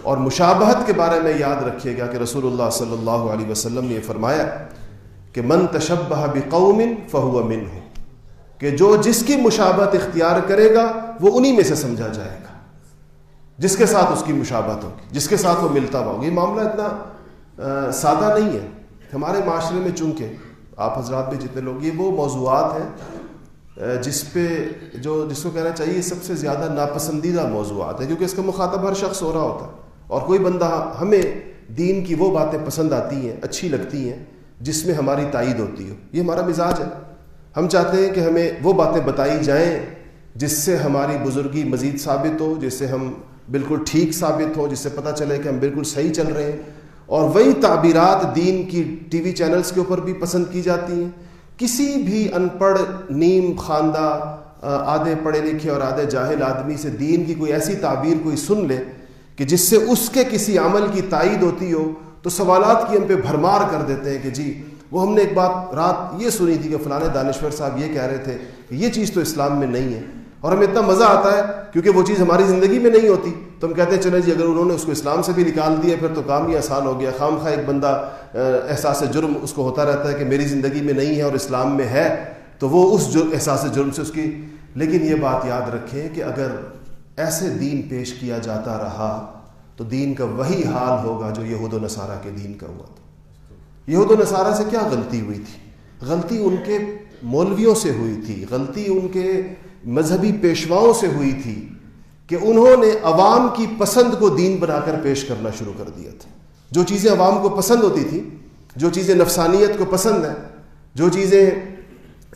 اور مشابہت کے بارے میں یاد رکھیے گا کہ رسول اللہ صلی اللہ علیہ وسلم نے یہ فرمایا کہ من تشبہ بقوم فہو من ہو کہ جو جس کی مشابہت اختیار کرے گا، وہ انہی میں سے سمجھا جائے گا۔ جس کے ساتھ اس کی مشابہت ہوگی، جس کے ساتھ وہ ملتا ہوا ہوگا۔ یہ معاملہ اتنا سادہ نہیں ہے۔ ہمارے معاشرے میں چونکہ آپ حضرات بھی جتنے لوگ، یہ وہ موضوعات ہیں جس پہ جو، جس کو کہنا چاہیے سب سے زیادہ ناپسندیدہ موضوعات ہیں۔ کیونکہ اس کا مخاطب ہر شخص ہو رہا ہوتا ہے۔ اور کوئی بندہ ہمیں دین کی وہ باتیں پسند آتی ہیں، اچھی لگتی ہیں، جس میں ہماری تائید ہوتی ہو۔ یہ ہمارا مزاج ہے۔ ہم چاہتے ہیں کہ ہمیں وہ باتیں بتائی جائیں جس سے ہماری بزرگی مزید ثابت ہو، جس سے ہم بالکل ٹھیک ثابت ہو، جس سے پتہ چلے کہ ہم بالکل صحیح چل رہے ہیں۔ اور وہی تعبیرات دین کی ٹی وی چینلز کے اوپر بھی پسند کی جاتی ہیں۔ کسی بھی ان پڑھ، نیم خواندہ آدھے پڑھے لکھے اور آدھے جاہل آدمی سے دین کی کوئی ایسی تعبیر کوئی سن لے کہ جس سے اس کے کسی عمل کی تائید ہوتی ہو، تو سوالات کی ہم پہ بھرمار کر دیتے ہیں کہ جی وہ ہم نے ایک بات رات یہ سنی تھی کہ فلاں دانشور صاحب یہ کہہ رہے تھے کہ یہ چیز تو اسلام میں نہیں ہے اور ہمیں اتنا مزہ آتا ہے کیونکہ وہ چیز ہماری زندگی میں نہیں ہوتی تو ہم کہتے ہیں چلے جی اگر انہوں نے اس کو اسلام سے بھی نکال دیا پھر تو کام ہی آسان ہو گیا۔ خام خواہ ایک بندہ احساس جرم اس کو ہوتا رہتا ہے کہ میری زندگی میں نہیں ہے اور اسلام میں ہے، تو وہ اس احساس جرم سے اس کی۔ لیکن یہ بات یاد رکھیں کہ اگر ایسے دین پیش کیا جاتا رہا تو دین کا وہی حال ہوگا جو یہود و نصارہ کے دین کا ہوا تھا۔ یہود و نصارہ سے کیا غلطی ہوئی تھی؟ غلطی ان کے مولویوں سے ہوئی تھی، غلطی ان کے مذہبی پیشواؤں سے ہوئی تھی کہ انہوں نے عوام کی پسند کو دین بنا کر پیش کرنا شروع کر دیا تھا۔ جو چیزیں عوام کو پسند ہوتی تھیں، جو چیزیں نفسانیت کو پسند ہیں، جو چیزیں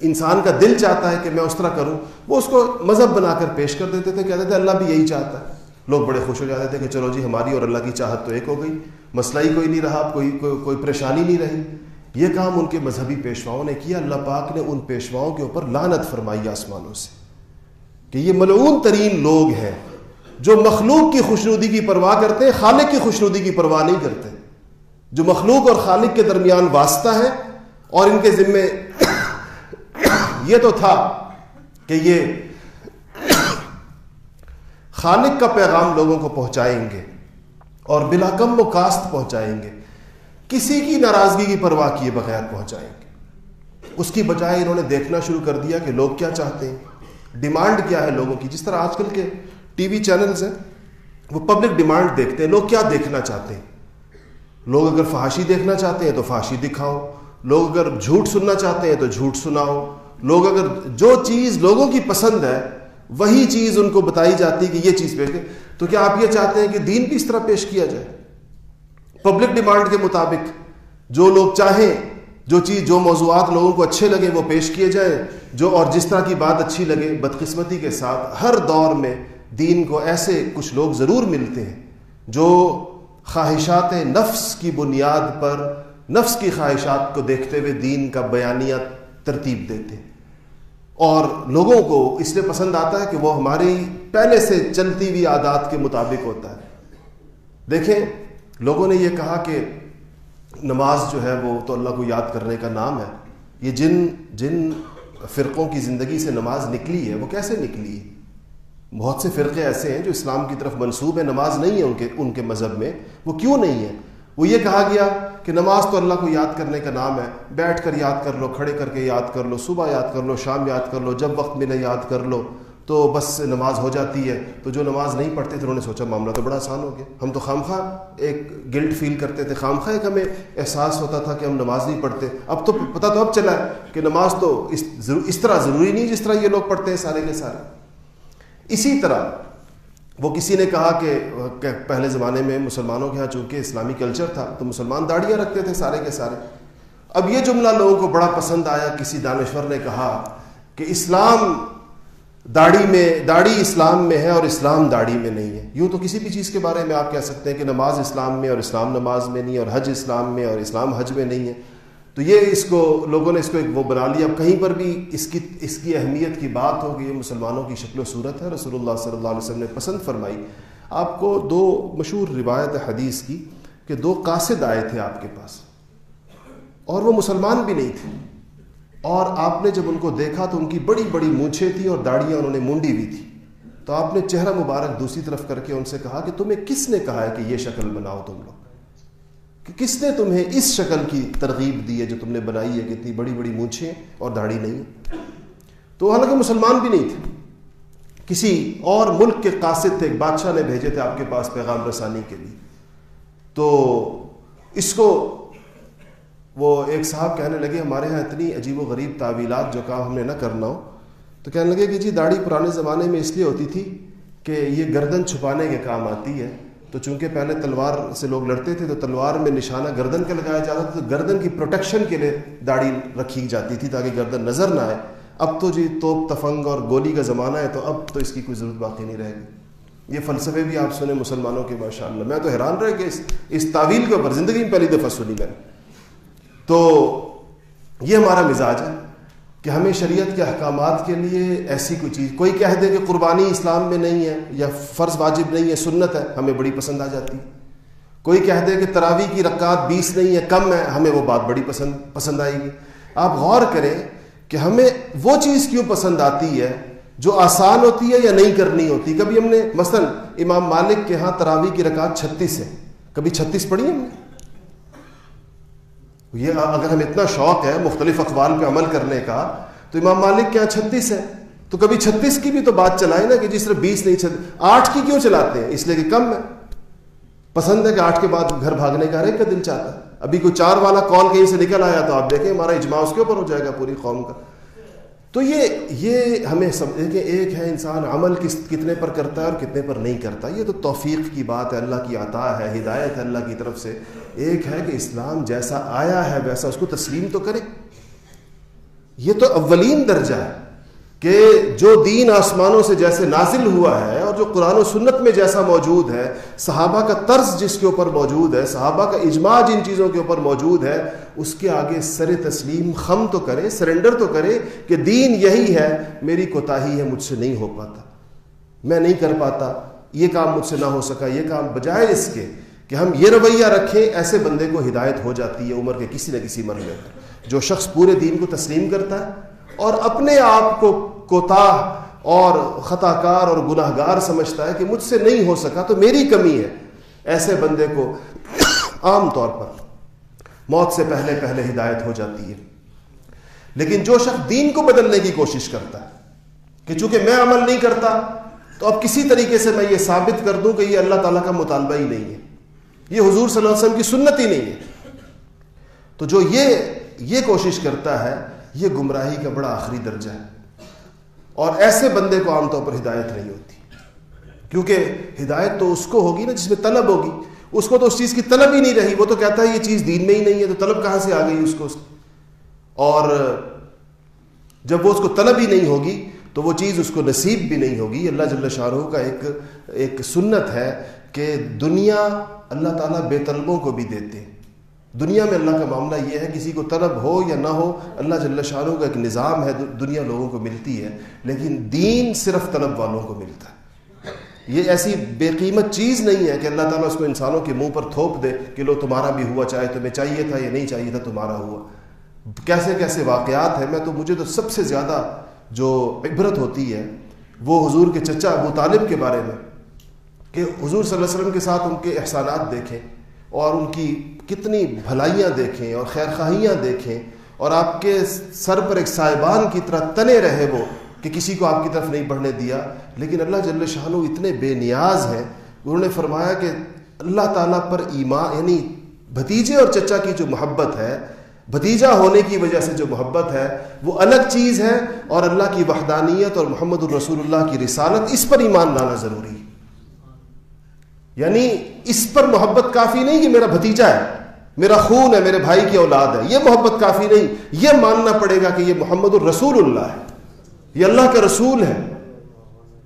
انسان کا دل چاہتا ہے کہ میں اس طرح کروں، وہ اس کو مذہب بنا کر پیش کر دیتے تھے، کہتے تھے اللہ بھی یہی چاہتا ہے۔ لوگ بڑے خوش ہو جاتے تھے کہ چلو جی ہماری اور اللہ کی چاہت تو ایک ہو گئی۔ مسئلہ ہی کوئی نہیں رہا کوئی کوئی, کوئی پریشانی نہیں رہی۔ یہ کام ان کے مذہبی پیشواؤں نے کیا۔ اللہ پاک نے ان پیشواؤں کے اوپر لانت فرمائی آسمانوں سے کہ یہ ملعون ترین لوگ ہیں جو مخلوق کی خوشنودی کی پرواہ کرتے ہیں خالق کی خوشنودی کی پرواہ نہیں کرتے۔ جو مخلوق اور خالق کے درمیان واسطہ ہے اور ان کے ذمے یہ تو تھا کہ یہ خالق کا پیغام لوگوں کو پہنچائیں گے۔ اور بلا کم و کاست پہنچائیں گے۔ کسی کی ناراضگی کی پرواہ کیے بغیر پہنچائیں گے۔ اس کی بجائے انہوں نے دیکھنا شروع کر دیا کہ لوگ کیا چاہتے ہیں۔ ڈیمانڈ کیا ہے لوگوں کی۔ جس طرح آج کل کے ٹی وی چینلز ہیں، وہ پبلک ڈیمانڈ دیکھتے ہیں۔ لوگ کیا دیکھنا چاہتے ہیں؟ لوگ اگر فحاشی دیکھنا چاہتے ہیں تو فحاشی دکھاؤ۔ لوگ اگر جھوٹ سننا چاہتے ہیں تو جھوٹ سناؤ۔ لوگ اگر جو چیز لوگوں کی پسند ہے وہی چیز ان کو بتائی جاتی ہے کہ یہ چیز پیش تو کیا آپ یہ چاہتے ہیں کہ دین بھی اس طرح پیش کیا جائے؟ پبلک ڈیمانڈ کے مطابق جو لوگ چاہیں، جو چیز، جو موضوعات لوگوں کو اچھے لگے وہ پیش کیے جائیں، جو اور جس طرح کی بات اچھی لگے، بدقسمتی کے ساتھ ہر دور میں دین کو ایسے کچھ لوگ ضرور ملتے ہیں جو خواہشات نفس کی بنیاد پر، نفس کی خواہشات کو دیکھتے ہوئے دین کا بیانیہ ترتیب دیتے ہیں۔ اور لوگوں کو اس لیے پسند آتا ہے کہ وہ ہماری پہلے سے چلتی ہوئی عادات کے مطابق ہوتا ہے۔ دیکھیں، لوگوں نے یہ کہا کہ نماز جو ہے وہ تو اللہ کو یاد کرنے کا نام ہے۔ یہ جن جن فرقوں کی زندگی سے نماز نکلی ہے، وہ کیسے نکلی؟ ہے بہت سے فرقے ایسے ہیں جو اسلام کی طرف منصوب ہے نماز نہیں ہے ان کے ان کے مذہب میں۔ وہ کیوں نہیں ہے؟ وہ یہ کہا گیا کہ نماز تو اللہ کو یاد کرنے کا نام ہے، بیٹھ کر یاد کر لو، کھڑے کر کے یاد کر لو، صبح یاد کر لو، شام یاد کر لو، جب وقت ملے یاد کر لو، تو بس نماز ہو جاتی ہے۔ تو جو نماز نہیں پڑھتے تھے، انہوں نے سوچا معاملہ تو بڑا آسان ہو گیا۔ ہم تو خام خواہ ایک گلٹ فیل کرتے تھے۔ خام خواہ ایک ہمیں احساس ہوتا تھا کہ ہم نماز نہیں پڑھتے۔ اب تو پتہ تو اب چلا ہے کہ نماز تو اس اس طرح ضروری نہیں جس طرح یہ لوگ پڑھتے ہیں سارے کے سارے۔ اسی طرح وہ کسی نے کہا کہ پہلے زمانے میں مسلمانوں کے یہاں چونکہ اسلامی کلچر تھا، تو مسلمان داڑیاں رکھتے تھے سارے کے سارے۔ اب یہ جملہ لوگوں کو بڑا پسند آیا، کسی دانشور نے کہا کہ اسلام داڑھی میں، داڑھی اسلام میں ہے اور اسلام داڑھی میں نہیں ہے۔ یوں تو کسی بھی چیز کے بارے میں آپ کہہ سکتے ہیں کہ نماز اسلام میں اور اسلام نماز میں نہیں اور حج اسلام میں اور اسلام حج میں نہیں ہے۔ تو یہ اس کو لوگوں نے اس کو ایک وہ بنا لیا۔ اب کہیں پر بھی اس کی اس کی اہمیت کی بات ہو کہ یہ مسلمانوں کی شکل و صورت ہے، رسول اللہ صلی اللہ علیہ وسلم نے پسند فرمائی۔ آپ کو دو مشہور روایت حدیث کی کہ دو قاصد آئے تھے آپ کے پاس۔ اور وہ مسلمان بھی نہیں تھے۔ اور آپ نے جب ان کو دیکھا تو ان کی بڑی بڑی مونچھیں تھیں اور داڑیاں انہوں نے مونڈی بھی تھی تو آپ نے چہرہ مبارک دوسری طرف کر کے ان سے کہا کہ تمہیں کس نے کہا ہے کہ یہ شکل بناؤ تم لوگ؟ کہ کس نے تمہیں اس شکل کی ترغیب دی ہے جو تم نے بنائی ہے کہ اتنی بڑی بڑی مونچھیں اور داڑھی نہیں؟ تو حالانکہ مسلمان بھی نہیں تھے۔ کسی اور ملک کے قاصد تھے، ایک بادشاہ نے بھیجے تھے آپ کے پاس پیغام رسانی کے لیے۔ تو اس کو وہ ایک صاحب کہنے لگے، ہمارے ہاں اتنی عجیب و غریب تعویلات جو کام ہم نے نہ کرنا ہو۔ تو کہنے لگے کہ جی داڑھی پرانے زمانے میں اس لیے ہوتی تھی کہ یہ گردن چھپانے کے کام آتی ہے۔ تو چونکہ پہلے تلوار سے لوگ لڑتے تھے تو تلوار میں نشانہ گردن کا لگایا جاتا تھا، تو گردن کی پروٹیکشن کے لیے داڑھی رکھی جاتی تھی تاکہ گردن نظر نہ آئے۔ اب تو جی توپ، تفنگ اور گولی کا زمانہ ہے تو اب تو اس کی کوئی ضرورت باقی نہیں رہے گی۔ یہ فلسفے بھی آپ سنیں مسلمانوں کے ماشاء اللہ میں تو حیران رہے کہ اس اس تعویل کے اوپر، زندگی میں پہلی دفعہ سنی میں نے۔ تو یہ ہمارا مزاج ہے۔ کہ ہمیں شریعت کے احکامات کے لیے ایسی کوئی چیز، کوئی کہہ دے کہ قربانی اسلام میں نہیں ہے یا فرض واجب نہیں ہے، سنت ہے، ہمیں بڑی پسند آ جاتی۔ کوئی کہہ دے کہ تراوی کی رکعت بیس نہیں ہے، کم ہے، ہمیں وہ بات بڑی پسند پسند آئے گی۔ آپ غور کریں کہ ہمیں وہ چیز کیوں پسند آتی ہے جو آسان ہوتی ہے یا نہیں کرنی ہوتی۔ کبھی ہم نے مثلا امام مالک کے ہاں تراوی کی رکعت چھتیس ہے، کبھی چھتیس پڑھی ہم نے؟ یہ اگر ہمیں اتنا شوق ہے مختلف اخبار پہ عمل کرنے کا، تو امام مالک کے یہاں چھتیس ہے تو کبھی چھتیس کی بھی تو بات چلائے نا کہ جس طرح بیس نہیں چھتیس آٹھ کی کیوں چلاتے ہیں؟ اس لیے کہ کم ہے۔ پسند ہے کہ آٹھ کے بعد گھر بھاگنے کا ہر ایک کا دل چاہتا ہے۔ ابھی کوئی چار والا کال کہیں سے نکل آیا تو آپ دیکھیں، ہمارا اجماع اس کے اوپر ہو جائے گا، پوری قوم کا۔ تو یہ یہ ہمیں سمجھے کہ ایک ہے انسان عمل کس، کتنے پر کرتا ہے اور کتنے پر نہیں کرتا، یہ تو توفیق کی بات ہے، اللہ کی عطا ہے، ہدایت ہے اللہ کی طرف سے۔ ایک ہے کہ اسلام جیسا آیا ہے ویسا اس کو تسلیم تو کرے۔ یہ تو اولین درجہ ہے۔ کہ جو دین آسمانوں سے جیسے نازل ہوا ہے اور جو قرآن و سنت میں جیسا موجود ہے، صحابہ کا طرز جس کے اوپر موجود ہے، صحابہ کا اجماع جن چیزوں کے اوپر موجود ہے، اس کے آگے سر تسلیم، خم تو کرے، سرنڈر تو کرے کہ دین یہی ہے، میری کوتاہی ہے، مجھ سے نہیں ہو پاتا۔ میں نہیں کر پاتا، یہ کام مجھ سے نہ ہو سکا، یہ کام بجائے اس کے کہ ہم یہ رویہ رکھیں، ایسے بندے کو ہدایت ہو جاتی ہے عمر کے کسی نہ کسی مرحلے پر۔ جو شخص پورے دین کو تسلیم کرتا ہے اور اپنے آپ کو کوتاہ اور خطا کار اور گناہ گار سمجھتا ہے کہ مجھ سے نہیں ہو سکا تو میری کمی ہے۔ ایسے بندے کو عام طور پر موت سے پہلے پہلے ہدایت ہو جاتی ہے۔ لیکن جو شخص دین کو بدلنے کی کوشش کرتا ہے کہ چونکہ میں عمل نہیں کرتا، تو اب کسی طریقے سے میں یہ ثابت کر دوں کہ یہ اللہ تعالیٰ کا مطالبہ ہی نہیں ہے۔ یہ حضور صلی اللہ علیہ وسلم کی سنت ہی نہیں ہے۔ تو جو یہ یہ کوشش کرتا ہے یہ گمراہی کا بڑا آخری درجہ ہے۔ اور ایسے بندے کو عام طور پر ہدایت نہیں ہوتی۔ کیونکہ ہدایت تو اس کو ہوگی نا جس میں طلب ہوگی۔ اس کو تو اس چیز کی طلب ہی نہیں رہی۔ وہ تو کہتا ہے یہ چیز دین میں ہی نہیں ہے، تو طلب کہاں سے آ گئی اس کو؟ اور جب وہ اس کو طلب ہی نہیں ہوگی، تو وہ چیز اس کو نصیب بھی نہیں ہوگی۔ اللہ جل شاہ کا ایک ایک سنت ہے کہ دنیا اللہ تعالیٰ بے طلبوں کو بھی دیتے۔ ہیں دنیا میں اللہ کا معاملہ یہ ہے، کسی کو طلب ہو یا نہ ہو، اللہ جل شاہ کا ایک نظام ہے، دنیا لوگوں کو ملتی ہے، لیکن دین صرف طلب والوں کو ملتا ہے۔ یہ ایسی بے قیمت چیز نہیں ہے کہ اللہ تعالیٰ اس کو انسانوں کے منہ پر تھوپ دے کہ لو تمہارا بھی ہوا، چاہے تمہیں چاہیے تھا یا نہیں چاہیے تھا، تمہارا ہوا۔ کیسے کیسے واقعات ہیں، میں تو، مجھے تو سب سے زیادہ جو عبرت ہوتی ہے، وہ حضور کے چچا ابو طالب کے بارے میں، کہ حضور صلی اللہ علیہ وسلم کے ساتھ ان کے احسانات دیکھیں۔ اور ان کی کتنی بھلائیاں دیکھیں اور خیر خواہیاں دیکھیں اور آپ کے سر پر ایک صاحبان کی طرح تنے رہے وہ کہ کسی کو آپ کی طرف نہیں بڑھنے دیا، لیکن اللہ جل شاہ اتنے بے نیاز ہیں۔ انہوں نے فرمایا کہ اللہ تعالیٰ پر ایمان یعنی بھتیجے اور چچا کی جو محبت ہے، بھتیجا ہونے کی وجہ سے جو محبت ہے، وہ الگ چیز ہے اور اللہ کی وحدانیت اور محمد الرسول اللہ کی رسالت اس پر ایمان لانا ضروری ہے۔ یعنی اس پر محبت کافی نہیں کہ میرا بھتیجا ہے، میرا خون ہے، میرے بھائی کی اولاد ہے، یہ محبت کافی نہیں۔ یہ ماننا پڑے گا کہ یہ محمد الرسول اللہ ہے۔ یہ اللہ کا رسول ہے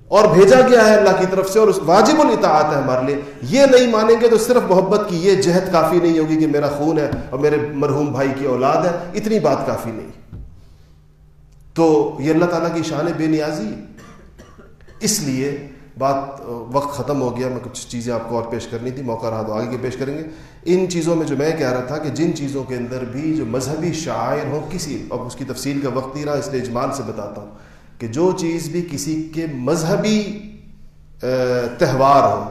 اور بھیجا گیا ہے اللہ کی طرف سے اور واجب الاطاعت ہے ہمارے لیے۔ یہ نہیں مانیں گے تو صرف محبت کی یہ جہد کافی نہیں ہوگی کہ میرا خون ہے اور میرے مرحوم بھائی کی اولاد ہے، اتنی بات کافی نہیں۔ تو یہ اللہ تعالیٰ کی شان بے نیازی اس لیے بات وقت ختم ہو گیا، میں کچھ چیزیں آپ کو اور پیش کرنی تھی، موقع رہا تو آگے کے پیش کریں گے۔ ان چیزوں میں جو میں کہہ رہا تھا کہ جن چیزوں کے اندر بھی جو مذہبی شاعر ہوں، کسی، اب اس کی تفصیل کا وقت نہیں رہا، اس لیے اجمال سے بتاتا ہوں کہ جو چیز بھی کسی کے مذہبی تہوار ہو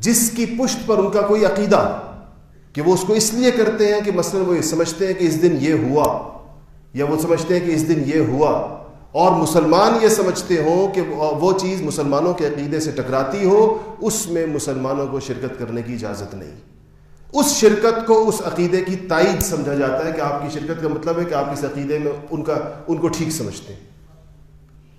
جس کی پشت پر ان کا کوئی عقیدہ، کہ وہ اس کو اس لیے کرتے ہیں کہ مثلا وہ یہ سمجھتے ہیں کہ اس دن یہ ہوا، یا وہ سمجھتے ہیں کہ اس دن یہ ہوا اور مسلمان یہ سمجھتے ہوں کہ وہ چیز مسلمانوں کے عقیدے سے ٹکراتی ہو، اس میں مسلمانوں کو شرکت کرنے کی اجازت نہیں۔ اس شرکت کو، اس عقیدے کی تائید سمجھا جاتا ہے کہ آپ کی شرکت کا مطلب ہے کہ آپ اس عقیدے میں ان کا، ان کو ٹھیک سمجھتے ہیں۔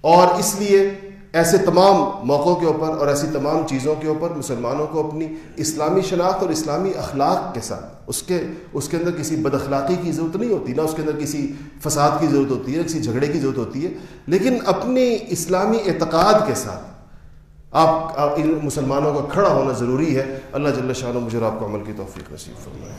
اور اس لیے ایسے تمام موقعوں کے اوپر اور ایسی تمام چیزوں کے اوپر مسلمانوں کو اپنی اسلامی شناخت اور اسلامی اخلاق کے ساتھ، اس کے اس کے اندر کسی بد اخلاقی کی ضرورت نہیں ہوتی، نہ اس کے اندر کسی فساد کی ضرورت ہوتی ہے، کسی جھگڑے کی ضرورت ہوتی ہے، لیکن اپنی اسلامی اعتقاد کے ساتھ آپ ان مسلمانوں کا کھڑا ہونا ضروری ہے۔ اللہ جل شاہ مجھے آپ کو عمل کی توفیق نصیب فرمائے۔